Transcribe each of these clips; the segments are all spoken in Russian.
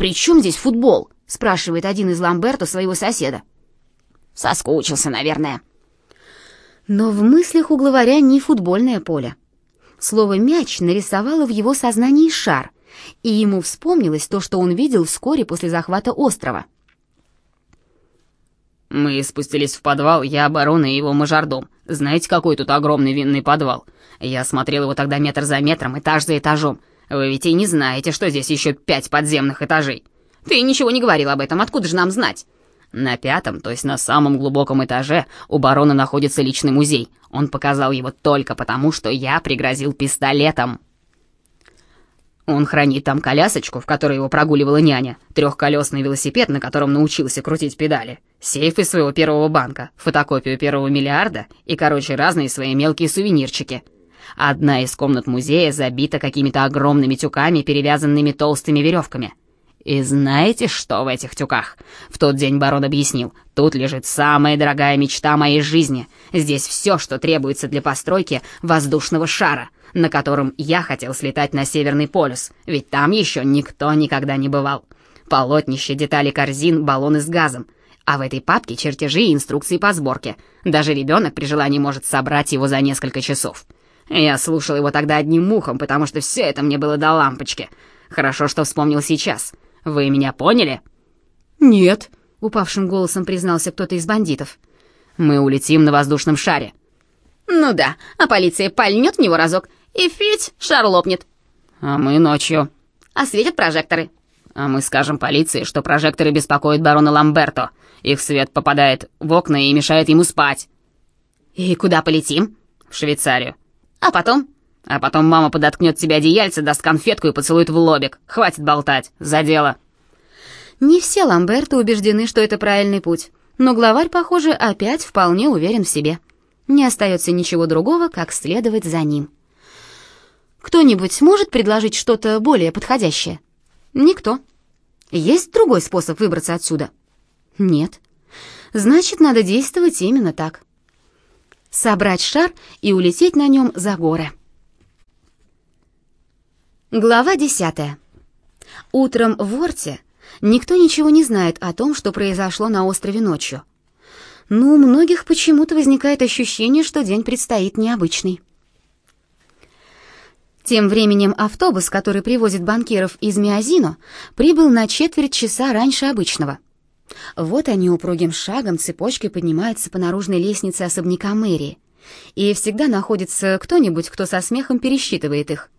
«При чем здесь футбол?» — спрашивает один из Ламберто своего соседа. «Соскучился, наверное». Но в мыслях у главаря не футбольное поле. Слово «мяч» нарисовало в его сознании шар, и ему вспомнилось то, что он видел вскоре после захвата острова. «Мы спустились в подвал, я оборона и его мажордом. Знаете, какой тут огромный винный подвал? Я смотрел его тогда метр за метром, этаж за этажом. Вы ведь и не знаете, что здесь еще пять подземных этажей. Ты ничего не говорил об этом, откуда же нам знать?» На пятом, то есть на самом глубоком этаже, у барона находится личный музей. Он показал его только потому, что я пригрозил пистолетом. Он хранит там колясочку, в которой его прогуливала няня, трехколесный велосипед, на котором научился крутить педали, сейф из своего первого банка, фотокопию первого миллиарда и, короче, разные свои мелкие сувенирчики. Одна из комнат музея забита какими-то огромными тюками, перевязанными толстыми веревками. И знаете, что в этих тюках? В тот день барон объяснил, тут лежит самая дорогая мечта моей жизни. Здесь все, что требуется для постройки воздушного шара, на котором я хотел слетать на Северный полюс, ведь там еще никто никогда не бывал. Полотнище, детали корзин, баллоны с газом. А в этой папке чертежи и инструкции по сборке. Даже ребенок при желании может собрать его за несколько часов. Я слушал его тогда одним ухом, потому что все это мне было до лампочки. Хорошо, что вспомнил сейчас. Вы меня поняли?» «Нет», — упавшим голосом признался кто-то из бандитов. «Мы улетим на воздушном шаре». «Ну да, а полиция пальнет в него разок, и фить, шар лопнет». «А мы ночью». «Осветят прожекторы». «А мы скажем полиции, что прожекторы беспокоят барона Ламберто. Их свет попадает в окна и мешает ему спать». «И куда полетим?» «В Швейцарию». «А потом?» А потом мама подоткнет тебе одеяльце, даст конфетку и поцелует в лобик. Хватит болтать, за дело. Не все Ламберты убеждены, что это правильный путь, но главарь, похоже, опять вполне уверен в себе. Не остается ничего другого, как следовать за ним. Кто-нибудь сможет предложить что-то более подходящее? Никто. Есть другой способ выбраться отсюда? Нет. Значит, надо действовать именно так. Собрать шар и улететь на нем за горы. Глава 10. Утром в Орте никто ничего не знает о том, что произошло на острове ночью. Но у многих почему-то возникает ощущение, что день предстоит необычный. Тем временем автобус, который привозит банкиров из Миазино, прибыл на четверть часа раньше обычного. Вот они упругим шагом цепочкой поднимаются по наружной лестнице особняка мэрии. И всегда находится кто-нибудь, кто со смехом пересчитывает их.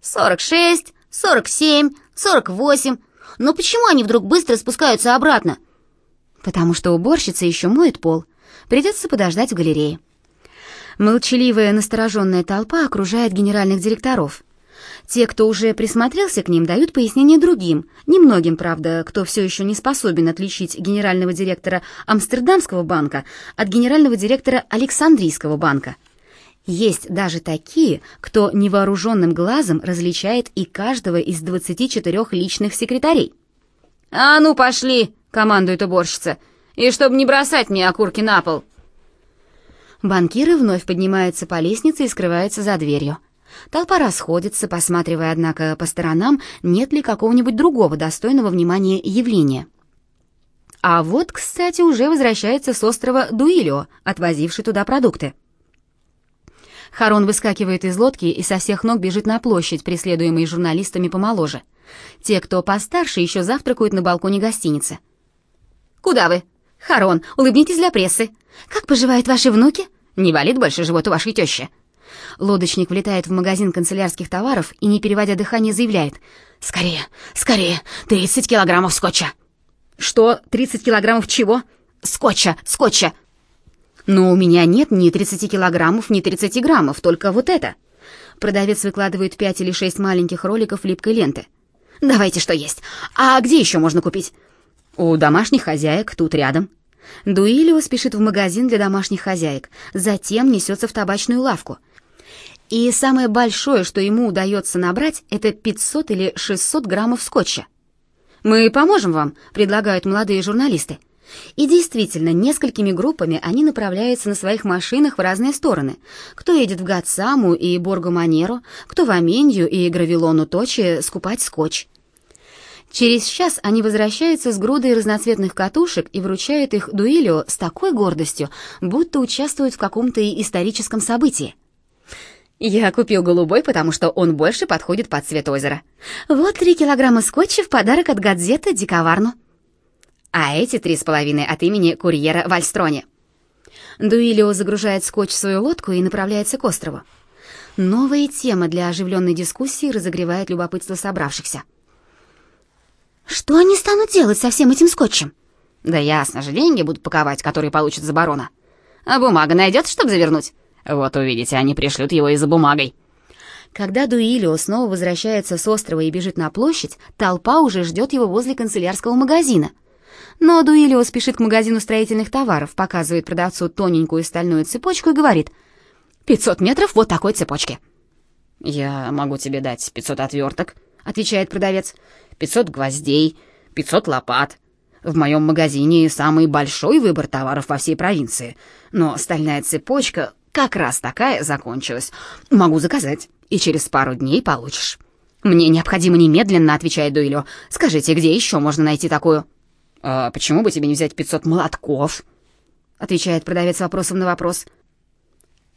Сорок шесть, сорок семь, сорок восемь. Но почему они вдруг быстро спускаются обратно? Потому что уборщица еще моет пол. Придется подождать в галерее. Молчаливая, настороженная толпа окружает генеральных директоров. Те, кто уже присмотрелся к ним, дают пояснения другим, немногим, правда, кто все еще не способен отличить генерального директора Амстердамского банка от генерального директора Александрийского банка. Есть даже такие, кто невооруженным глазом различает и каждого из 24 личных секретарей. «А ну, пошли!» — командует уборщица. «И чтобы не бросать мне окурки на пол!» Банкиры вновь поднимаются по лестнице и скрываются за дверью. Толпа расходится, посматривая, однако, по сторонам, нет ли какого-нибудь другого достойного внимания явления. А вот, кстати, уже возвращается с острова Дуилио, отвозивший туда продукты. Харон выскакивает из лодки и со всех ног бежит на площадь, преследуемый журналистами помоложе. Те, кто постарше, еще завтракают на балконе гостиницы. «Куда вы?» «Харон, улыбнитесь для прессы. Как поживают ваши внуки?» «Не болит больше живот у вашей тещи?» Лодочник влетает в магазин канцелярских товаров и, не переводя дыхание, заявляет. «Скорее, скорее, 30 килограммов скотча!» «Что, 30 килограммов чего?» «Скотча, скотча!» Но у меня нет ни 30 килограммов, ни 30 граммов, только вот это. Продавец выкладывает 5 или 6 маленьких роликов липкой ленты. Давайте, что есть. А где еще можно купить? У домашних хозяек, тут рядом. Дуилева спешит в магазин для домашних хозяек, затем несется в табачную лавку. И самое большое, что ему удается набрать, это 500 или 600 граммов скотча. «Мы поможем вам», — предлагают молодые журналисты. И действительно, несколькими группами они направляются на своих машинах в разные стороны. Кто едет в Гатсаму и Борго-Манеро, кто в Амендию и Гравилону Точи скупать скотч. Через час они возвращаются с грудой разноцветных катушек и вручают их Дуилио с такой гордостью, будто участвуют в каком-то историческом событии. Я купил голубой, потому что он больше подходит под цвет озера. Вот три килограмма скотча в подарок от газеты «Диковарну». А эти три с половиной от имени курьера Вальстроне. Дуилио загружает скотч в свою лодку и направляется к острову. Новая тема для оживленной дискуссии разогревает любопытство собравшихся. Что они станут делать со всем этим скотчем? Да ясно же, деньги будут паковать, которые получат за барона. А бумага найдется, чтобы завернуть? Вот увидите, они пришлют его и за бумагой. Когда Дуилио снова возвращается с острова и бежит на площадь, толпа уже ждет его возле канцелярского магазина. Но Дуилио спешит к магазину строительных товаров, показывает продавцу тоненькую стальную цепочку и говорит «500 метров вот такой цепочки». «Я могу тебе дать 500 отверток», — отвечает продавец, «500 гвоздей, 500 лопат. В моем магазине самый большой выбор товаров во всей провинции, но стальная цепочка как раз такая закончилась. Могу заказать, и через пару дней получишь». «Мне необходимо немедленно», — отвечает Дуилио. «Скажите, где еще можно найти такую?» «А почему бы тебе не взять 500 молотков?» — отвечает продавец вопросом на вопрос.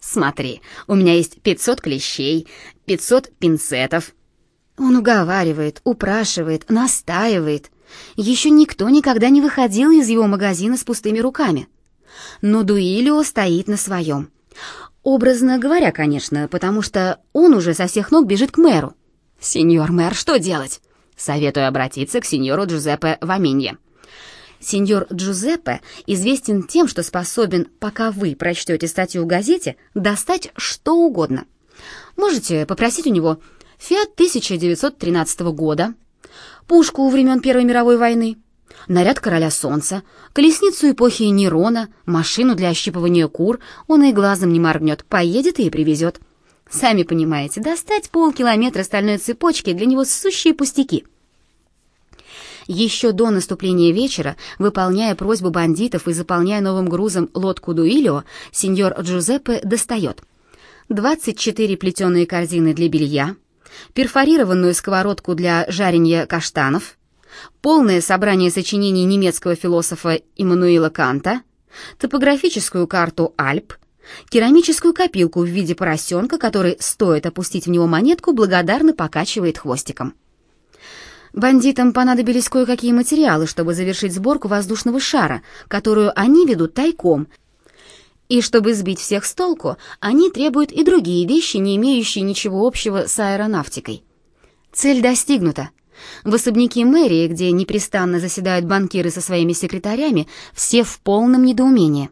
«Смотри, у меня есть 500 клещей, 500 пинцетов». Он уговаривает, упрашивает, настаивает. Еще никто никогда не выходил из его магазина с пустыми руками. Но Дуилио стоит на своем. Образно говоря, конечно, потому что он уже со всех ног бежит к мэру. «Сеньор мэр, что делать?» «Советую обратиться к сеньору Джузеппе Ваминье». Сеньор Джузеппе известен тем, что способен, пока вы прочтете статью в газете, достать что угодно. Можете попросить у него «Фиат 1913 года», пушку времен Первой мировой войны, наряд короля солнца, колесницу эпохи Нерона, машину для ощипывания кур, он и глазом не моргнет, поедет и привезет. Сами понимаете, достать полкилометра стальной цепочки для него сущие пустяки. Еще до наступления вечера, выполняя просьбу бандитов и заполняя новым грузом лодку Дуилио, сеньор Джузеппе достает 24 плетеные корзины для белья, перфорированную сковородку для жарения каштанов, полное собрание сочинений немецкого философа Иммануила Канта, топографическую карту Альп, керамическую копилку в виде поросенка, который, стоит опустить в него монетку, благодарно покачивает хвостиком. Бандитам понадобились кое-какие материалы, чтобы завершить сборку воздушного шара, которую они ведут тайком. И чтобы сбить всех с толку, они требуют и другие вещи, не имеющие ничего общего с аэронавтикой. Цель достигнута. В особняке мэрии, где непрестанно заседают банкиры со своими секретарями, все в полном недоумении.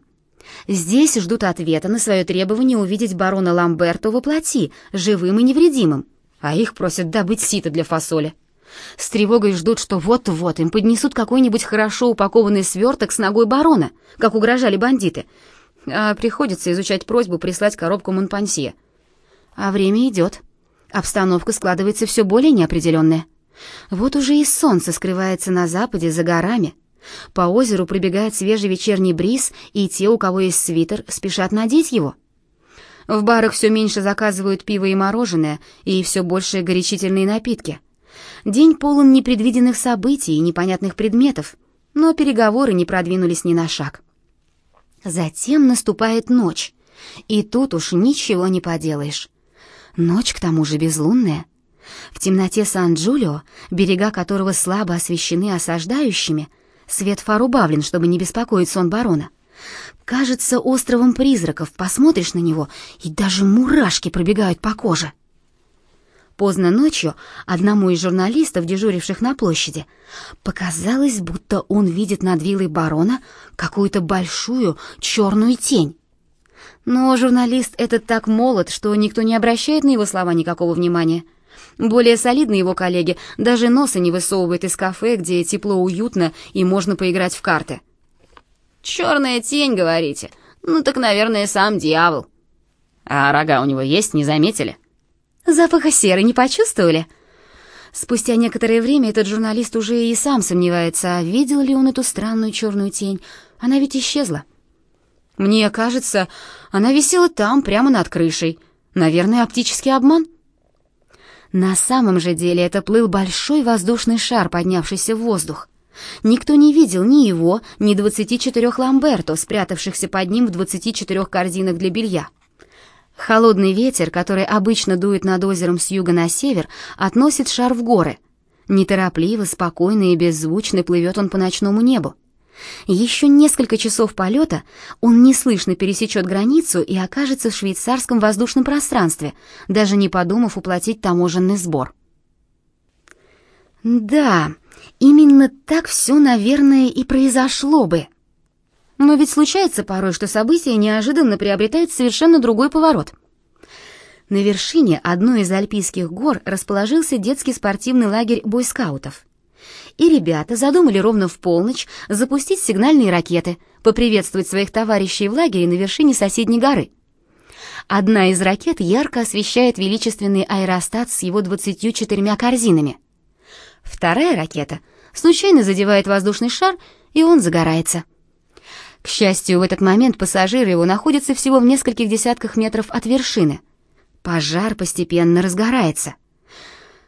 Здесь ждут ответа на свое требование увидеть барона Ламберто во плоти, живым и невредимым, а их просят добыть сито для фасоли. С тревогой ждут, что вот-вот им поднесут какой-нибудь хорошо упакованный сверток с ногой барона, как угрожали бандиты, а приходится изучать просьбу прислать коробку Монпансье. А время идет. Обстановка складывается все более неопределенная. Вот уже и солнце скрывается на западе за горами. По озеру пробегает свежий вечерний бриз, и те, у кого есть свитер, спешат надеть его. В барах все меньше заказывают пиво и мороженое, и все больше горячительные напитки. День полон непредвиденных событий и непонятных предметов, но переговоры не продвинулись ни на шаг. Затем наступает ночь, и тут уж ничего не поделаешь. Ночь к тому же безлунная — в темноте Сан-Джулио, берега которого слабо освещены осаждающими, свет фар убавлен, чтобы не беспокоить сон барона. Кажется островом призраков, посмотришь на него, и даже мурашки пробегают по коже. Поздно ночью одному из журналистов, дежуривших на площади, показалось, будто он видит над виллой барона какую-то большую черную тень. Но журналист этот так молод, что никто не обращает на его слова никакого внимания — более солидные его коллеги даже носа не высовывают из кафе, где тепло, уютно и можно поиграть в карты. «Черная тень, говорите? Ну так, наверное, сам дьявол». «А рога у него есть, не заметили?» «Запаха серы не почувствовали?» Спустя некоторое время этот журналист уже и сам сомневается, видел ли он эту странную черную тень. Она ведь исчезла. Мне кажется, она висела там, прямо над крышей. Наверное, оптический обман. На самом же деле это плыл большой воздушный шар, поднявшийся в воздух. Никто не видел ни его, ни 24 ламберто, спрятавшихся под ним в 24 корзинах для белья. Холодный ветер, который обычно дует над озером с юга на север, относит шар в горы. Неторопливо, спокойно и беззвучно плывет он по ночному небу. Еще несколько часов полета он неслышно пересечет границу и окажется в швейцарском воздушном пространстве, даже не подумав уплатить таможенный сбор. Да, именно так все, наверное, и произошло бы. Но ведь случается порой, что события неожиданно приобретают совершенно другой поворот. На вершине одной из альпийских гор расположился детский спортивный лагерь бойскаутов. И ребята задумали ровно в полночь запустить сигнальные ракеты, поприветствовать своих товарищей в лагере на вершине соседней горы. Одна из ракет ярко освещает величественный аэростат с его 24 корзинами. Вторая ракета случайно задевает воздушный шар, и он загорается. К счастью, в этот момент пассажиры его находятся всего в нескольких десятках метров от вершины. Пожар постепенно разгорается.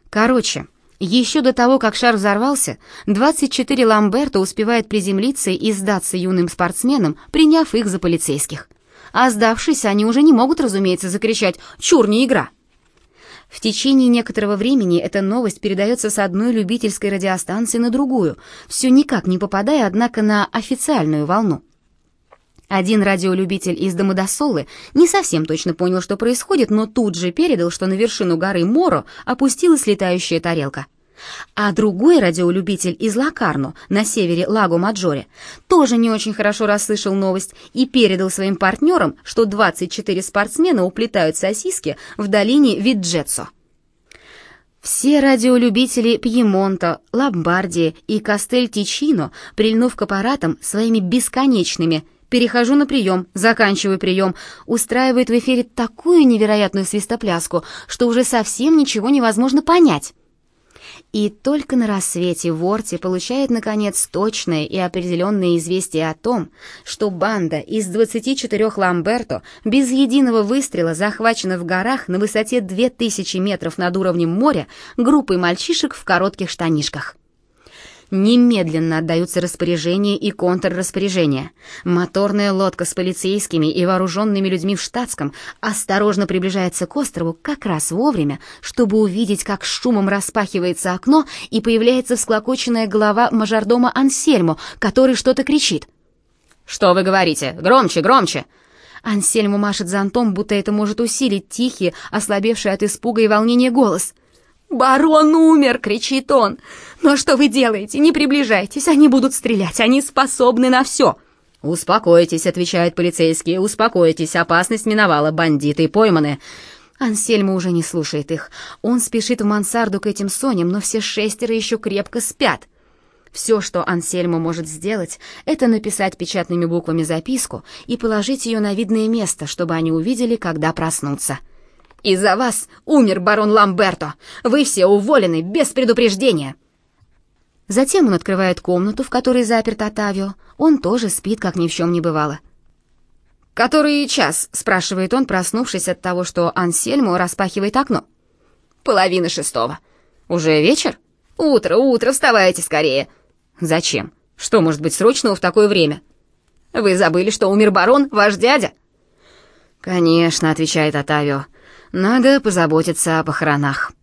Короче, еще до того, как шар взорвался, 24 Ламберта успевает приземлиться и сдаться юным спортсменам, приняв их за полицейских. А сдавшись, они уже не могут, разумеется, закричать «Чур, не игра!». В течение некоторого времени эта новость передается с одной любительской радиостанции на другую, все никак не попадая, однако, на официальную волну. Один радиолюбитель из Домодосолы не совсем точно понял, что происходит, но тут же передал, что на вершину горы Моро опустилась летающая тарелка. А другой радиолюбитель из Лакарно, на севере Лаго-Маджоре, тоже не очень хорошо расслышал новость и передал своим партнерам, что 24 спортсмена уплетают сосиски в долине Виджетсо. Все радиолюбители Пьемонта, Ломбардии и Кастель-Тичино, прильнув к аппаратам своими бесконечными перехожу на прием, заканчиваю прием, устраивает в эфире такую невероятную свистопляску, что уже совсем ничего невозможно понять. И только на рассвете Ворти получает, наконец, точное и определенное известие о том, что банда из 24 Ламберто без единого выстрела захвачена в горах на высоте 2000 метров над уровнем моря группой мальчишек в коротких штанишках. Немедленно отдаются распоряжения и контрраспоряжения. Моторная лодка с полицейскими и вооруженными людьми в штатском осторожно приближается к острову как раз вовремя, чтобы увидеть, как шумом распахивается окно и появляется всклокоченная голова мажордома Ансельмо, который что-то кричит. «Что вы говорите? Громче, громче!» Ансельмо машет зонтом, будто это может усилить тихий, ослабевший от испуга и волнения голос — «Барон умер!» — кричит он. «Но что вы делаете? Не приближайтесь, они будут стрелять, они способны на все!» «Успокойтесь», — отвечают полицейские, «успокойтесь, опасность миновала, бандиты пойманы». Ансельма уже не слушает их. Он спешит в мансарду к этим соням, но все шестеро еще крепко спят. Все, что Ансельма может сделать, это написать печатными буквами записку и положить ее на видное место, чтобы они увидели, когда проснутся. Из-за вас умер барон Ламберто. Вы все уволены без предупреждения». Затем он открывает комнату, в которой заперт Отавио. Он тоже спит, как ни в чем не бывало. «Который час?» — спрашивает он, проснувшись от того, что Ансельмо распахивает окно. «Половина шестого». «Уже вечер?» «Утро, утро, вставайте скорее». «Зачем? Что может быть срочного в такое время?» «Вы забыли, что умер барон, ваш дядя?» «Конечно», — отвечает Отавио. Надо позаботиться о похоронах.